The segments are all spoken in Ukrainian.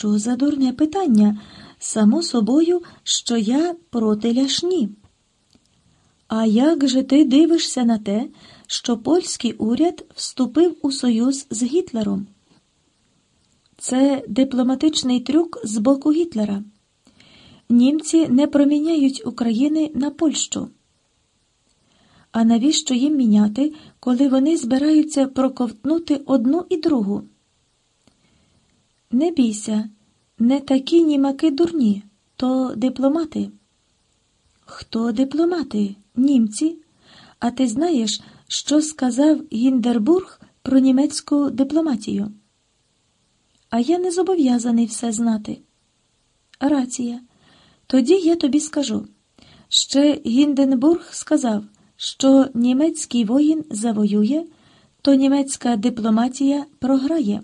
Що за дурне питання? Само собою, що я проти ляшні. А як же ти дивишся на те, що польський уряд вступив у союз з Гітлером? Це дипломатичний трюк з боку Гітлера. Німці не проміняють України на Польщу. А навіщо їм міняти, коли вони збираються проковтнути одну і другу? Не бійся, не такі німаки дурні, то дипломати. Хто дипломати? Німці? А ти знаєш, що сказав Гіндербург про німецьку дипломатію? А я не зобов'язаний все знати. Рація. Тоді я тобі скажу. Ще Гінденбург сказав, що німецький воїн завоює, то німецька дипломатія програє.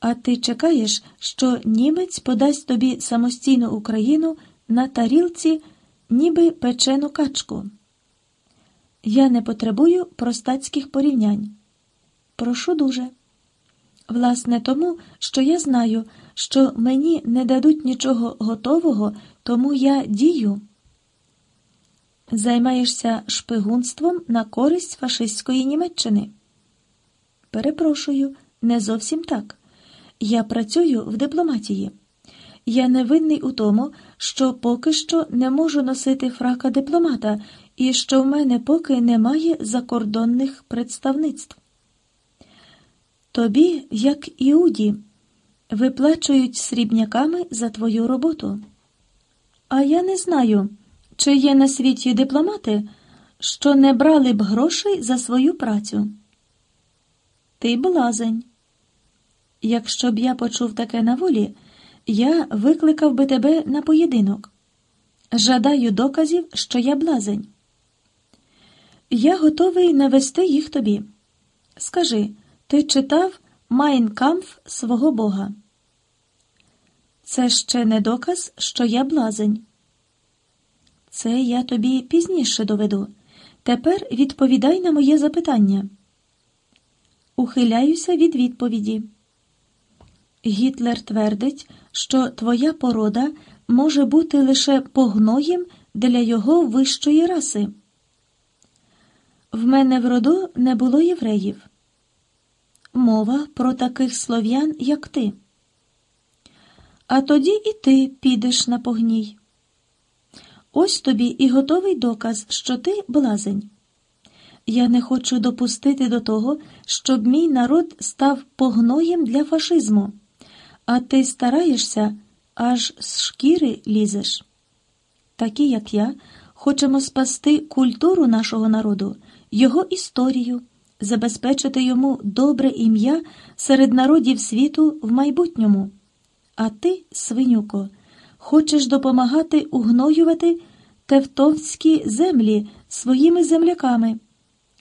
А ти чекаєш, що німець подасть тобі самостійну Україну на тарілці, ніби печену качку. Я не потребую простацьких порівнянь. Прошу дуже. Власне, тому, що я знаю, що мені не дадуть нічого готового, тому я дію. Займаєшся шпигунством на користь фашистської Німеччини. Перепрошую, не зовсім так. Я працюю в дипломатії. Я не винний у тому, що поки що не можу носити фрака дипломата і що в мене поки немає закордонних представництв. Тобі, як Іуді, виплачують срібняками за твою роботу. А я не знаю, чи є на світі дипломати, що не брали б грошей за свою працю. Ти блазень. Якщо б я почув таке на волі, я викликав би тебе на поєдинок. Жадаю доказів, що я блазень. Я готовий навести їх тобі. Скажи, ти читав Майнкамф свого Бога? Це ще не доказ, що я блазень. Це я тобі пізніше доведу. Тепер відповідай на моє запитання. Ухиляюся від відповіді. Гітлер твердить, що твоя порода може бути лише погноєм для його вищої раси. В мене в роду не було євреїв. Мова про таких слов'ян, як ти. А тоді і ти підеш на погній. Ось тобі і готовий доказ, що ти блазень. Я не хочу допустити до того, щоб мій народ став погноєм для фашизму, а ти стараєшся аж з шкіри лізеш. Такі, як я, хочемо спасти культуру нашого народу, його історію, забезпечити йому добре ім'я серед народів світу в майбутньому. А ти, свинюко, хочеш допомагати угноювати тевтонські землі своїми земляками,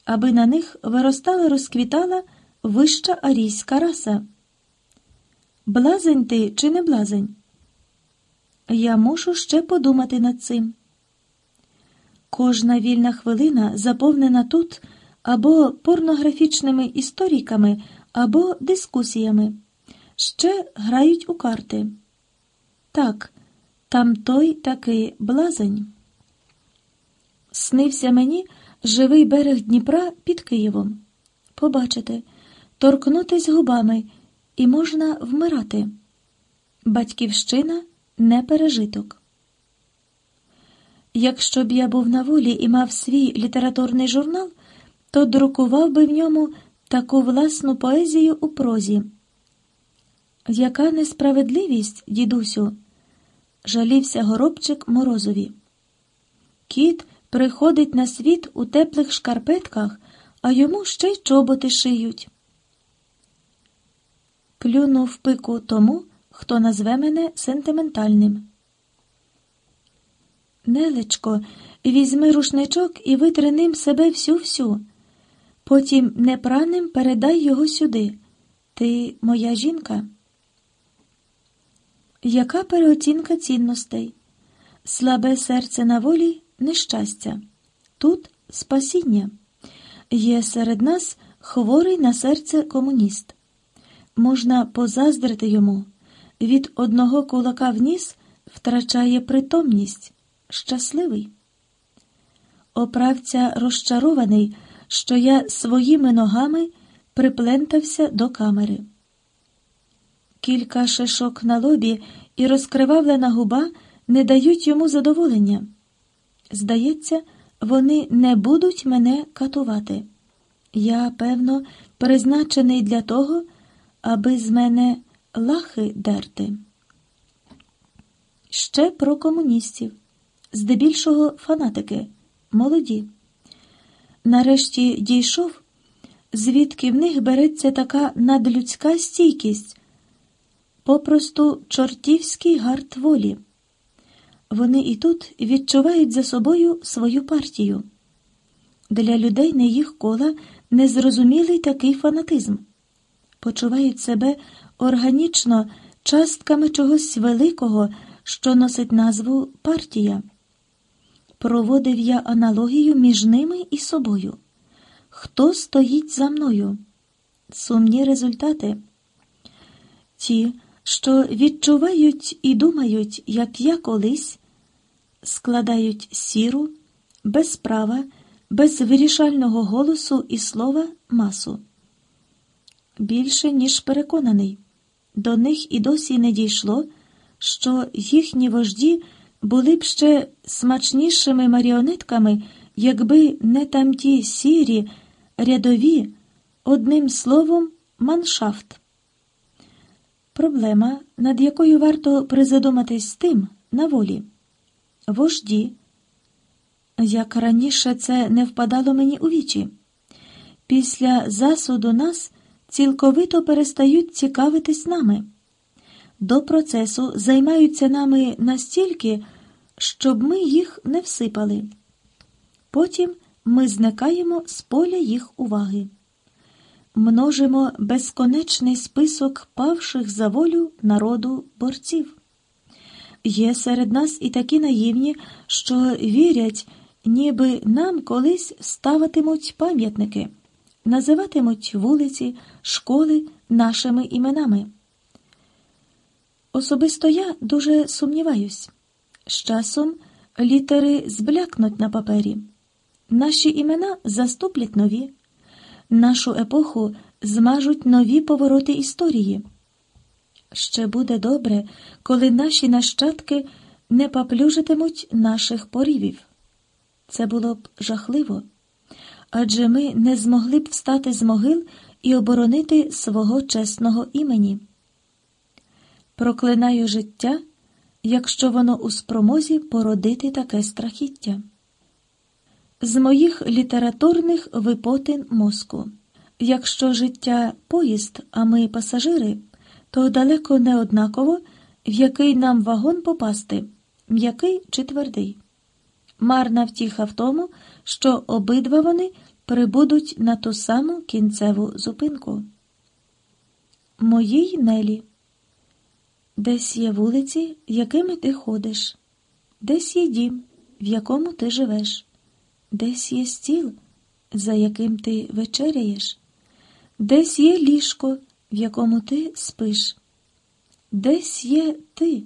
аби на них виростала розквітала вища арійська раса. Блазень ти чи не блазень? Я мушу ще подумати над цим. Кожна вільна хвилина заповнена тут або порнографічними істориками, або дискусіями. Ще грають у карти. Так, там той такий блазень. Снився мені живий берег Дніпра під Києвом. Побачите, торкнутись губами, і можна вмирати. Батьківщина не пережиток. Якщо б я був на волі і мав свій літературний журнал, то друкував би в ньому таку власну поезію у прозі. Яка несправедливість, дідусю? жалівся горобчик морозові. Кіт приходить на світ у теплих шкарпетках, а йому ще й чоботи шиють. Плюнув пику тому, хто назве мене сентиментальним. Нелечко, візьми рушничок і витри ним себе всю-всю. Потім непраним передай його сюди. Ти моя жінка. Яка переоцінка цінностей? Слабе серце на волі нещастя. Тут спасіння. Є серед нас хворий на серце комуніст. Можна позаздрити йому. від одного кулака в ніс втрачає притомність, щасливий. Оправця розчарований, що я своїми ногами приплентався до камери. Кілька шишок на лобі і розкривавлена губа не дають йому задоволення. Здається, вони не будуть мене катувати. Я, певно, призначений для того, аби з мене лахи дерти. Ще про комуністів, здебільшого фанатики, молоді. Нарешті дійшов, звідки в них береться така надлюдська стійкість, попросту чортівський гард волі. Вони і тут відчувають за собою свою партію. Для людей не їх кола незрозумілий такий фанатизм, почувають себе органічно частками чогось великого, що носить назву партія. Проводив я аналогію між ними і собою. Хто стоїть за мною? Сумні результати. Ті, що відчувають і думають, як я колись, складають сіру, без права, без вирішального голосу і слова масу. Більше, ніж переконаний, до них і досі не дійшло, що їхні вожді були б ще смачнішими маріонетками, якби не тамті сірі, рядові, одним словом, маншафт. Проблема, над якою варто призадуматись тим на волі. Вожді, як раніше це не впадало мені у вічі, після засуду нас цілковито перестають цікавитись нами. До процесу займаються нами настільки, щоб ми їх не всипали. Потім ми зникаємо з поля їх уваги множимо безконечний список павших за волю народу борців. Є серед нас і такі наївні, що вірять, ніби нам колись ставитимуть пам'ятники, називатимуть вулиці, школи нашими іменами. Особисто я дуже сумніваюсь. З часом літери зблякнуть на папері, наші імена заступлять нові нашу епоху змажуть нові повороти історії. Ще буде добре, коли наші нащадки не поплюжитимуть наших порівів. Це було б жахливо, адже ми не змогли б встати з могил і оборонити свого чесного імені. Проклинаю життя, якщо воно у спромозі породити таке страхіття з моїх літературних випотин мозку. Якщо життя поїзд, а ми пасажири, то далеко не однаково, в який нам вагон попасти, м'який чи твердий. Марна втіха в тому, що обидва вони прибудуть на ту саму кінцеву зупинку. Моїй Нелі. Десь є вулиці, якими ти ходиш, десь є дім, в якому ти живеш. Десь є стіл, за яким ти вечеряєш, десь є ліжко, в якому ти спиш, десь є ти,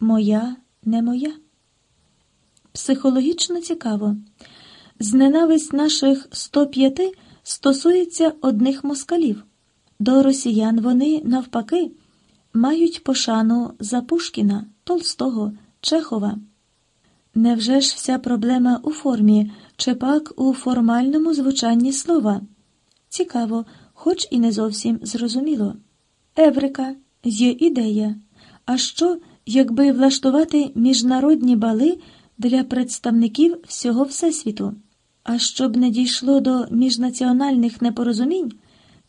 моя, не моя. Психологічно цікаво. Зненависть наших 105 стосується одних москалів. До росіян вони, навпаки, мають пошану за Пушкіна, Толстого, Чехова. Невже ж вся проблема у формі, чи пак у формальному звучанні слова? Цікаво, хоч і не зовсім зрозуміло. Еврика, є ідея. А що, якби влаштувати міжнародні бали для представників всього Всесвіту? А щоб не дійшло до міжнаціональних непорозумінь,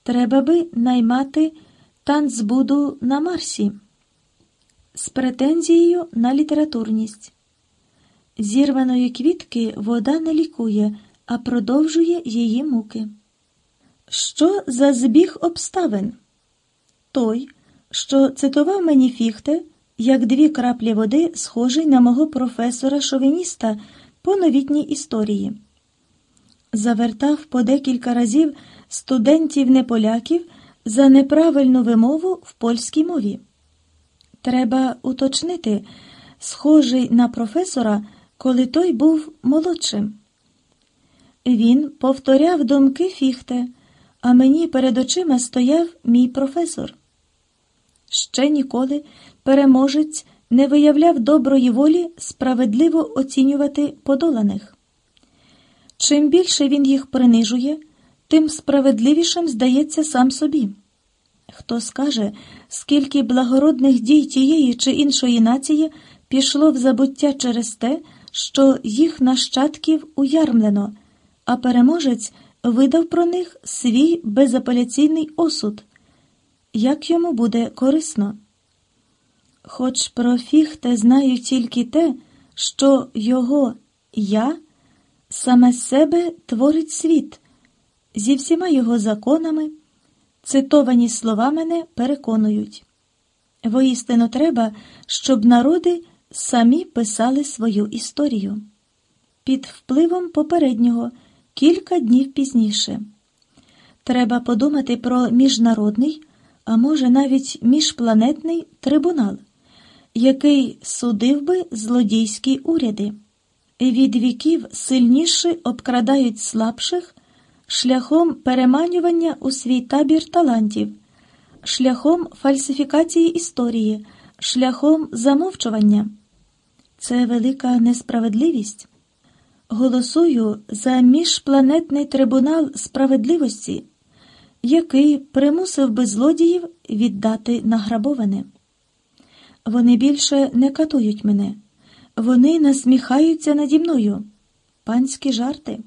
треба би наймати танцбуду на Марсі з претензією на літературність. Зірваної квітки вода не лікує, а продовжує її муки. Що за збіг обставин? Той, що цитував мені фіхте, як дві краплі води, схожий на мого професора шовініста по новітній історії. Завертав по декілька разів студентів неполяків за неправильну вимову в польській мові. Треба уточнити, схожий на професора, коли той був молодшим. Він повторяв думки фіхте, а мені перед очима стояв мій професор. Ще ніколи переможець не виявляв доброї волі справедливо оцінювати подоланих. Чим більше він їх принижує, тим справедливішим здається сам собі. Хто скаже, скільки благородних дій тієї чи іншої нації пішло в забуття через те, що їх нащадків уярмлено, а переможець видав про них свій безапеляційний осуд, як йому буде корисно. Хоч про фіхте знаю тільки те, що його я саме себе творить світ зі всіма його законами, цитовані слова мене переконують. Воістину треба, щоб народи самі писали свою історію. Під впливом попереднього кілька днів пізніше. Треба подумати про міжнародний, а може навіть міжпланетний трибунал, який судив би злодійські уряди. Від віків сильніші обкрадають слабших шляхом переманювання у свій табір талантів, шляхом фальсифікації історії, шляхом замовчування. Це велика несправедливість. Голосую за міжпланетний трибунал справедливості, який примусив би злодіїв віддати награбоване. Вони більше не катують мене, вони насміхаються наді мною. Панські жарти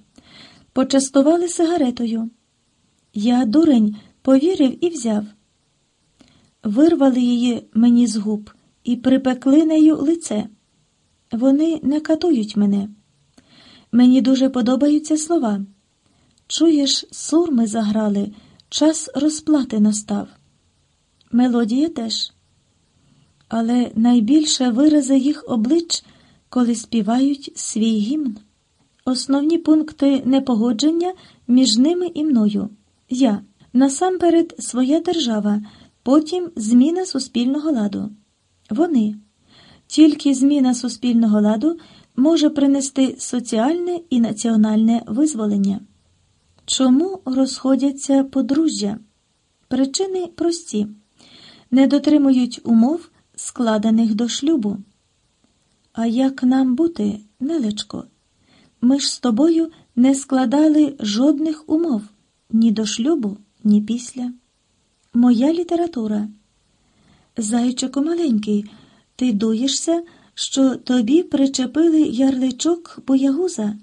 почастували сигаретою. Я, дурень, повірив і взяв. Вирвали її мені з губ і припекли нею лице. Вони не катують мене. Мені дуже подобаються слова. Чуєш, сурми заграли, час розплати настав. Мелодія теж. Але найбільше вирази їх облич, коли співають свій гімн. Основні пункти непогодження між ними і мною. Я насамперед своя держава, потім зміна суспільного ладу. Вони. Тільки зміна суспільного ладу може принести соціальне і національне визволення. Чому розходяться подружжя? Причини прості не дотримують умов, складених до шлюбу. А як нам бути, нелечко? Ми ж з тобою не складали жодних умов ні до шлюбу, ні після. Моя література. Зайчику маленький, ти дуєшся, що тобі причепили ярличок боягуза?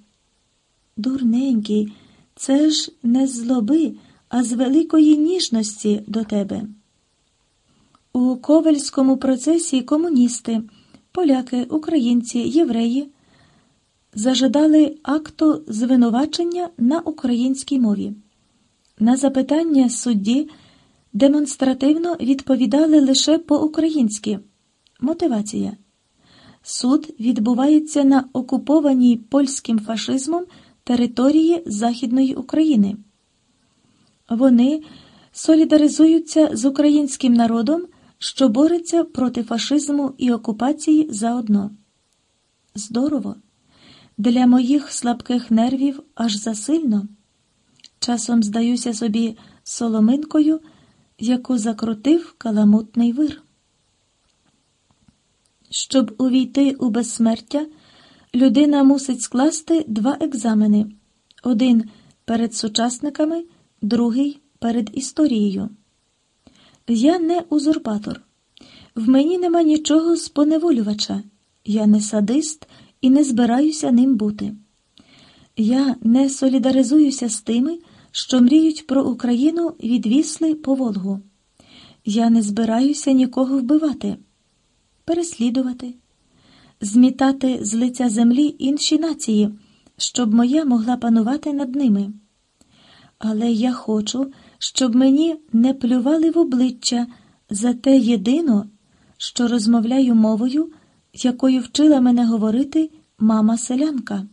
Дурненький, це ж не з злоби, а з великої ніжності до тебе. У ковальському процесі комуністи, поляки, українці, євреї зажадали акту звинувачення на українській мові. На запитання судді демонстративно відповідали лише по-українськи. Мотивація. Суд відбувається на окупованій польським фашизмом території Західної України. Вони солідаризуються з українським народом, що бореться проти фашизму і окупації заодно. Здорово! Для моїх слабких нервів аж засильно. Часом здаюся собі соломинкою, яку закрутив каламутний вир. Щоб увійти у безсмертя, людина мусить скласти два екзамени: один перед сучасниками, другий перед історією. Я не узурпатор. В мені нема нічого з поневолювача. Я не садист і не збираюся ним бути. Я не солідаризуюся з тими, що мріють про Україну від Вісли по Волгу. Я не збираюся нікого вбивати, переслідувати, змітати з лиця землі інші нації, щоб моя могла панувати над ними. Але я хочу, щоб мені не плювали в обличчя за те єдино, що розмовляю мовою якою вчила мене говорити мама селянка.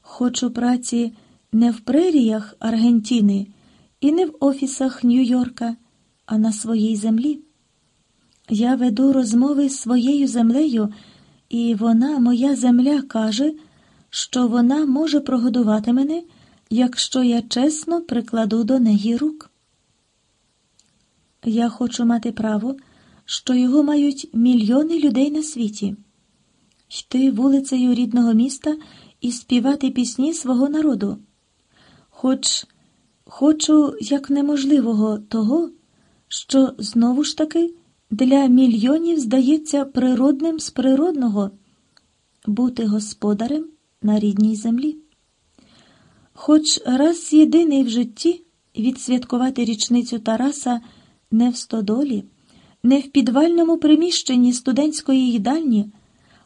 Хочу праці не в преріях Аргентини і не в офісах Нью-Йорка, а на своїй землі. Я веду розмови з своєю землею, і вона, моя земля, каже, що вона може прогодувати мене, якщо я чесно прикладу до неї рук. Я хочу мати право, що його мають мільйони людей на світі, йти вулицею рідного міста і співати пісні свого народу. Хоч хочу як неможливого того, що знову ж таки для мільйонів здається природним з природного бути господарем на рідній землі. Хоч раз єдиний в житті відсвяткувати річницю Тараса не в стодолі, не в підвальному приміщенні студентської їдальні,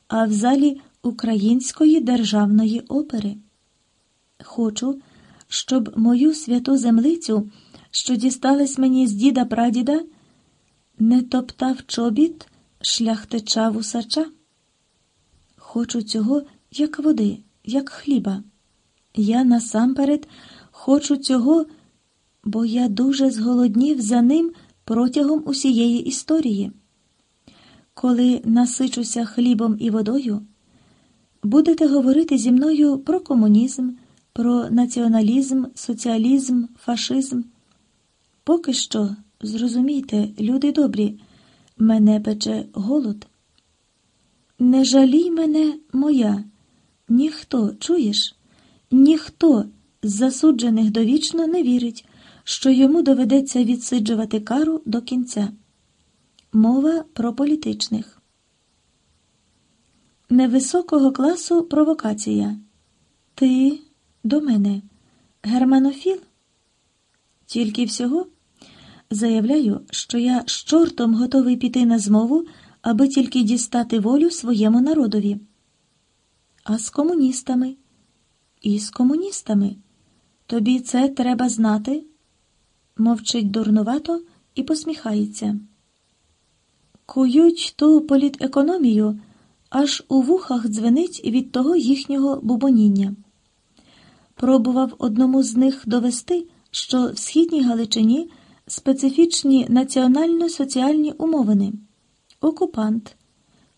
а в залі Української державної опери. Хочу, щоб мою святу землицю, що дісталась мені з діда прадіда, не топтав чобіт шляхтича вусача. Хочу цього, як води, як хліба. Я насамперед хочу цього, бо я дуже зголоднів за ним протягом усієї історії. Коли насичуся хлібом і водою, будете говорити зі мною про комунізм, про націоналізм, соціалізм, фашизм. Поки що, зрозумійте, люди добрі, мене пече голод. Не жалій мене, моя, ніхто, чуєш? Ніхто з засуджених довічно не вірить, що йому доведеться відсиджувати кару до кінця. Мова про політичних. Невисокого класу провокація. Ти до мене германофіл? Тільки всього заявляю, що я з чортом готовий піти на змову, аби тільки дістати волю своєму народові. А з комуністами? І з комуністами. Тобі це треба знати мовчить дурнувато і посміхається. Кують ту політекономію, аж у вухах дзвенить від того їхнього бубоніння. Пробував одному з них довести, що в східній Галичині специфічні національно-соціальні умовини. Окупант.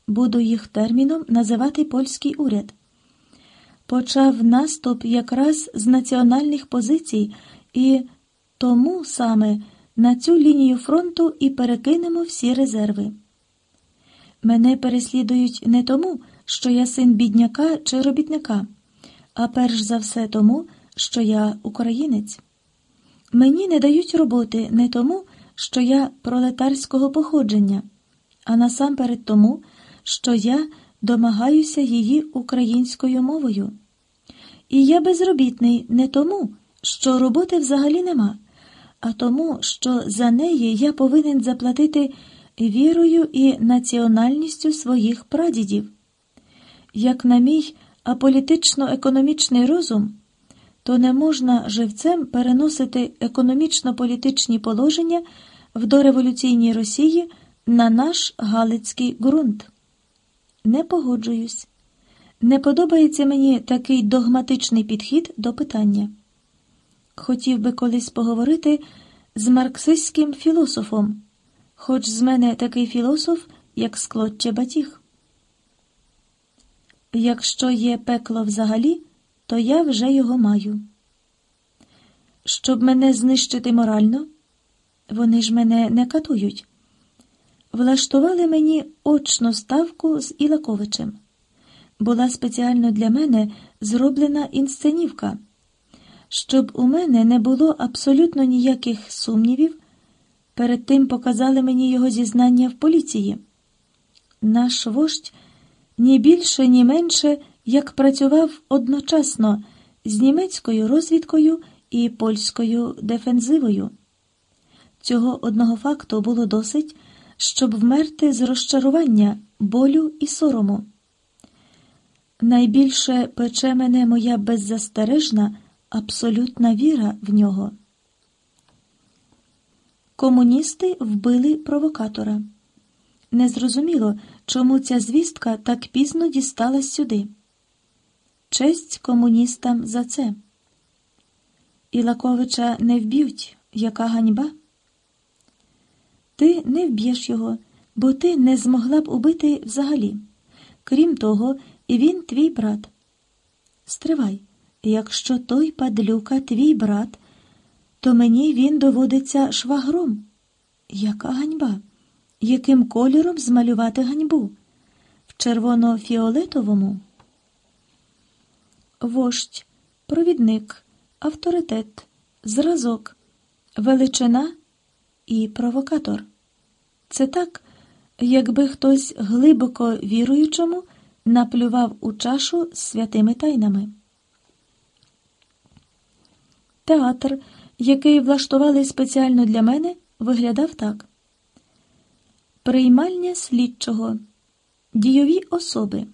Буду їх терміном називати польський уряд. Почав наступ якраз з національних позицій і тому саме на цю лінію фронту і перекинемо всі резерви. Мене переслідують не тому, що я син бідняка чи робітника, а перш за все тому, що я українець. Мені не дають роботи не тому, що я пролетарського походження, а насамперед тому, що я домагаюся її українською мовою. І я безробітний не тому, що роботи взагалі нема а тому, що за неї я повинен заплатити вірою і національністю своїх прадідів. Як на мій аполітично-економічний розум, то не можна живцем переносити економічно-політичні положення в дореволюційній Росії на наш Галицький ґрунт. Не погоджуюсь. Не подобається мені такий догматичний підхід до питання хотів би колись поговорити з марксистським філософом, хоч з мене такий філософ, як Склотче Батіг. Якщо є пекло взагалі, то я вже його маю. Щоб мене знищити морально, вони ж мене не катують. Влаштували мені очну ставку з Ілаковичем. Була спеціально для мене зроблена інсценівка щоб у мене не було абсолютно ніяких сумнівів, перед тим показали мені його зізнання в поліції. Наш вождь ні більше, ні менше як працював одночасно з німецькою розвідкою і польською дефензивою. Цього одного факту було досить, щоб вмерти з розчарування, болю і сорому. Найбільше пече мене моя беззастережна абсолютна віра в нього. Комуністи вбили провокатора. Незрозуміло, чому ця звістка так пізно дісталась сюди. Честь комуністам за це. Ілаковича не вб'ють, яка ганьба. Ти не вб'єш його, бо ти не змогла б убити взагалі. Крім того, він твій брат. Стривай, якщо той падлюка твій брат, то мені він доводиться швагром. Яка ганьба? Яким кольором змалювати ганьбу? В червоно-фіолетовому? Вождь, провідник, авторитет, зразок, величина і провокатор. Це так, якби хтось глибоко віруючому наплював у чашу святими тайнами. Театр, який влаштували спеціально для мене, виглядав так: Приймальня слідчого, дійові особи,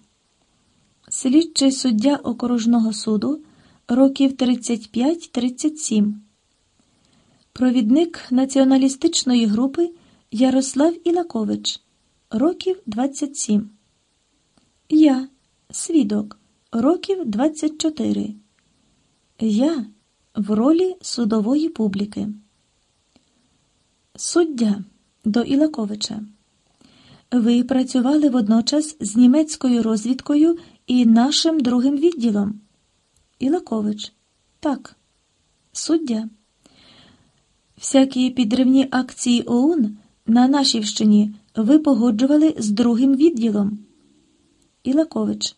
слідчий суддя окружного суду років 35-37, провідник націоналістичної групи Ярослав Ілакович, років 27. Я, свідок, років 24. Я в ролі судової публіки. Суддя до Ілаковича. Ви працювали водночас з німецькою розвідкою і нашим другим відділом. Ілакович. Так. Суддя. Всякі підривні акції ОУН на Нашівщині ви погоджували з другим відділом. Ілакович.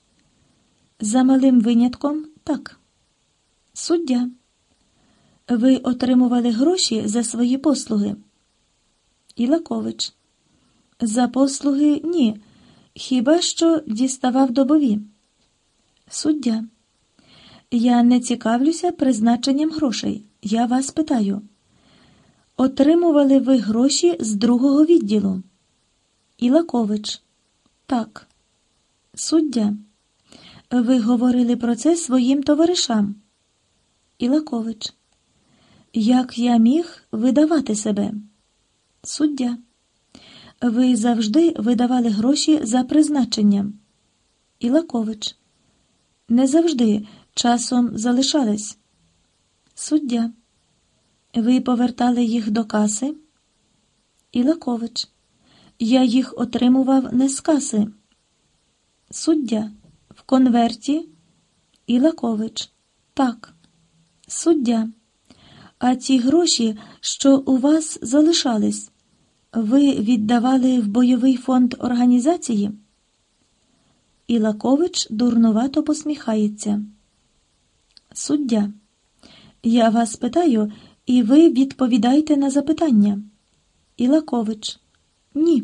За малим винятком так. Суддя. Ви отримували гроші за свої послуги. Ілакович. За послуги ні. Хіба що діставав добові. Суддя. Я не цікавлюся призначенням грошей. Я вас питаю. Отримували ви гроші з другого відділу? Ілакович. Так. Суддя. Ви говорили про це своїм товаришам. Ілакович. Як я міг видавати себе? Суддя. Ви завжди видавали гроші за призначенням. Ілакович. Не завжди часом залишались. Суддя. Ви повертали їх до каси? Ілакович. Я їх отримував не з каси. Суддя. В конверті. Ілакович. Так. Суддя. А ті гроші, що у вас залишались, ви віддавали в бойовий фонд організації? Ілакович дурнувато посміхається. Суддя. Я вас питаю, і ви відповідайте на запитання. Ілакович. Ні.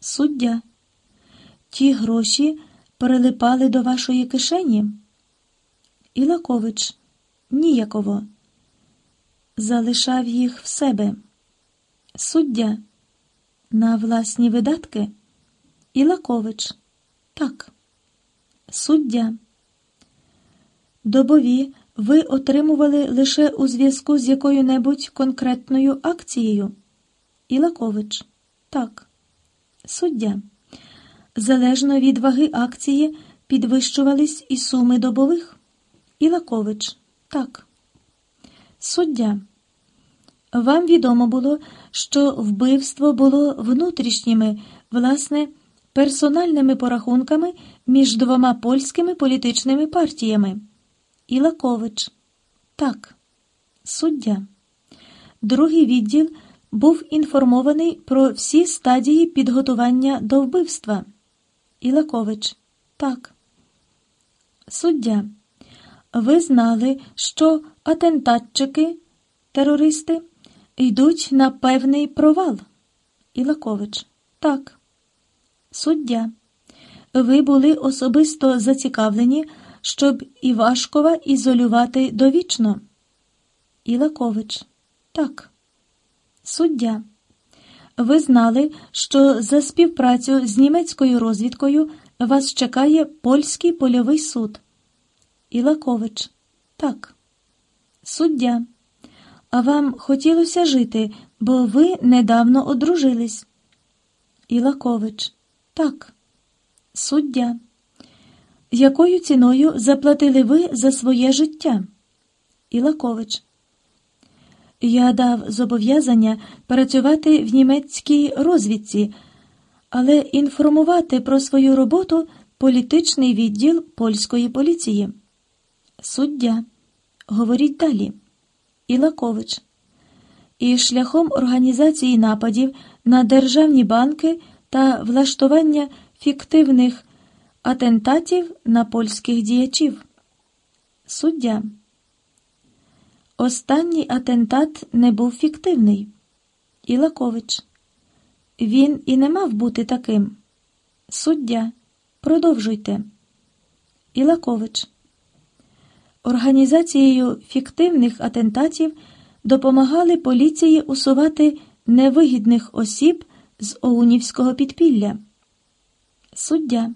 Суддя. Ті гроші прилипали до вашої кишені? Ілакович. Ніяково. Залишав їх в себе. Суддя. На власні видатки? Ілакович. Так. Суддя. Добові ви отримували лише у зв'язку з якою-небудь конкретною акцією? Ілакович. Так. Суддя. Залежно від ваги акції підвищувались і суми добових? Ілакович. Так. Суддя. Вам відомо було, що вбивство було внутрішніми, власне, персональними порахунками між двома польськими політичними партіями. Ілакович. Так. Суддя. Другий відділ був інформований про всі стадії підготування до вбивства. Ілакович. Так. Суддя. Ви знали, що атентатчики, терористи, йдуть на певний провал. Ілакович. Так. Суддя. Ви були особисто зацікавлені, щоб Івашкова ізолювати довічно. Ілакович. Так. Суддя. Ви знали, що за співпрацю з німецькою розвідкою вас чекає польський польовий суд. Ілакович. Так. Суддя. А вам хотілося жити, бо ви недавно одружились. Ілакович. Так. Суддя. Якою ціною заплатили ви за своє життя? Ілакович. Я дав зобов'язання працювати в німецькій розвідці, але інформувати про свою роботу політичний відділ польської поліції. Суддя. Говоріть далі. Ілакович. І шляхом організації нападів на державні банки та влаштування фіктивних атентатів на польських діячів. Суддя. Останній атентат не був фіктивний. Ілакович. Він і не мав бути таким. Суддя. Продовжуйте. Ілакович. Організацією фіктивних атентатів допомагали поліції усувати невигідних осіб з Оунівського підпілля. Суддя.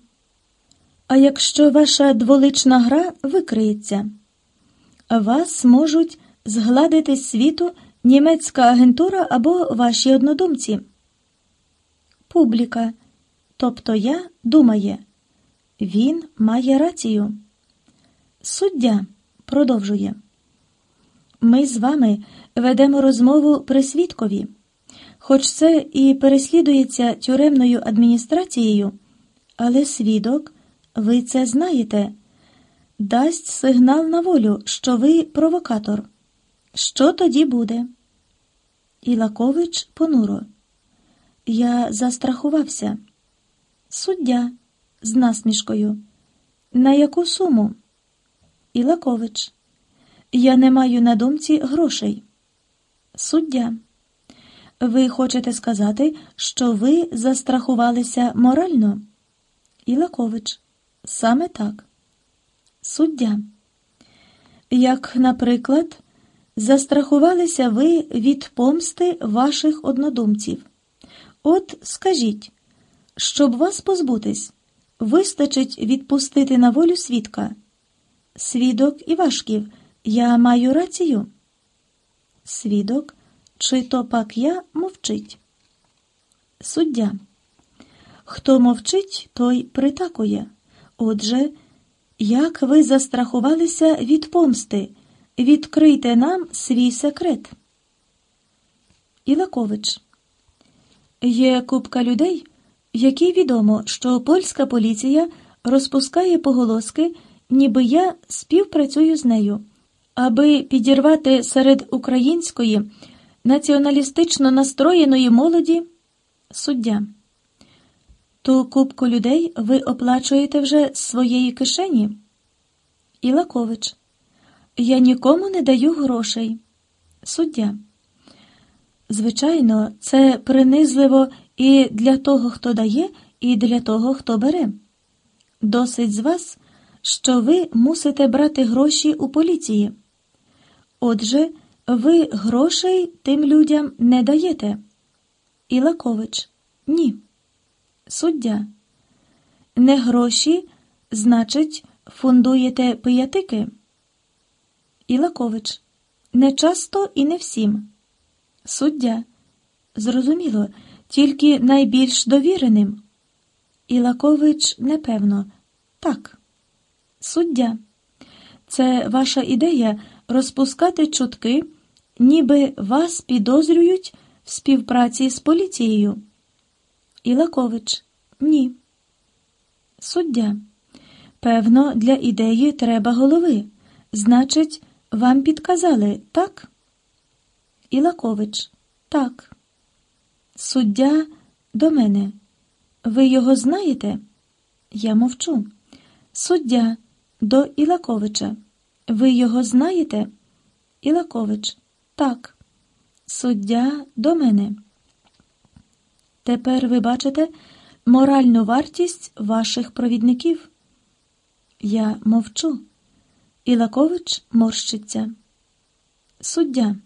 А якщо ваша дволична гра викриється, вас можуть згладити з світу німецька агентура або ваші однодумці. Публіка, тобто я, думає, він має рацію. Суддя продовжує. Ми з вами ведемо розмову при свідкові. Хоч це і переслідується тюремною адміністрацією, але свідок, ви це знаєте, дасть сигнал на волю, що ви провокатор. Що тоді буде? Ілакович понуро. Я застрахувався. Суддя з насмішкою. На яку суму? Ілакович. Я не маю на думці грошей. Суддя. Ви хочете сказати, що ви застрахувалися морально? Ілакович. Саме так. Суддя. Як, наприклад, застрахувалися ви від помсти ваших однодумців. От скажіть, щоб вас позбутись, вистачить відпустити на волю свідка. Свідок Івашків, я маю рацію. Свідок, чи то пак я мовчить. Суддя. Хто мовчить, той притакує. Отже, як ви застрахувалися від помсти, відкрийте нам свій секрет. Ілакович. Є купка людей, які відомо, що польська поліція розпускає поголоски, ніби я співпрацюю з нею, аби підірвати серед української націоналістично настроєної молоді суддя. Ту купку людей ви оплачуєте вже з своєї кишені? Ілакович. Я нікому не даю грошей. Суддя. Звичайно, це принизливо і для того, хто дає, і для того, хто бере. Досить з вас, що ви мусите брати гроші у поліції. Отже, ви грошей тим людям не даєте. Ілакович. Ні. Суддя. Не гроші, значить, фундуєте пиятики. Ілакович. Не часто і не всім. Суддя. Зрозуміло, тільки найбільш довіреним. Ілакович, непевно. Так. Суддя. Це ваша ідея розпускати чутки, ніби вас підозрюють в співпраці з поліцією. Ілакович. Ні. Суддя. Певно, для ідеї треба голови. Значить, вам підказали, так? Ілакович. Так. Суддя до мене. Ви його знаєте? Я мовчу. Суддя до Ілаковича. Ви його знаєте? Ілакович. Так. Суддя до мене. Тепер ви бачите моральну вартість ваших провідників. Я мовчу. Ілакович морщиться. Суддя.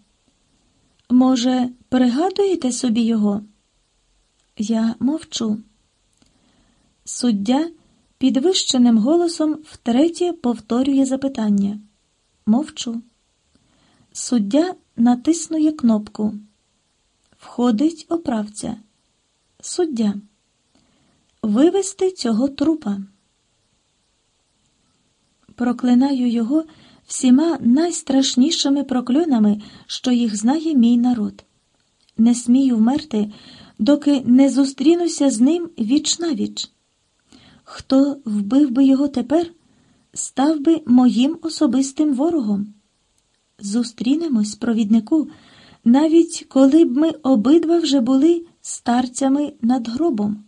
Може, пригадуєте собі його? Я мовчу. Суддя підвищеним голосом втретє повторює запитання. Мовчу. Суддя натиснує кнопку. Входить оправця. Суддя. Вивести цього трупа. Проклинаю його всіма найстрашнішими прокльонами, що їх знає мій народ. Не смію вмерти, доки не зустрінуся з ним віч навіч. Хто вбив би його тепер, став би моїм особистим ворогом. Зустрінемось, провіднику, навіть коли б ми обидва вже були старцями над гробом.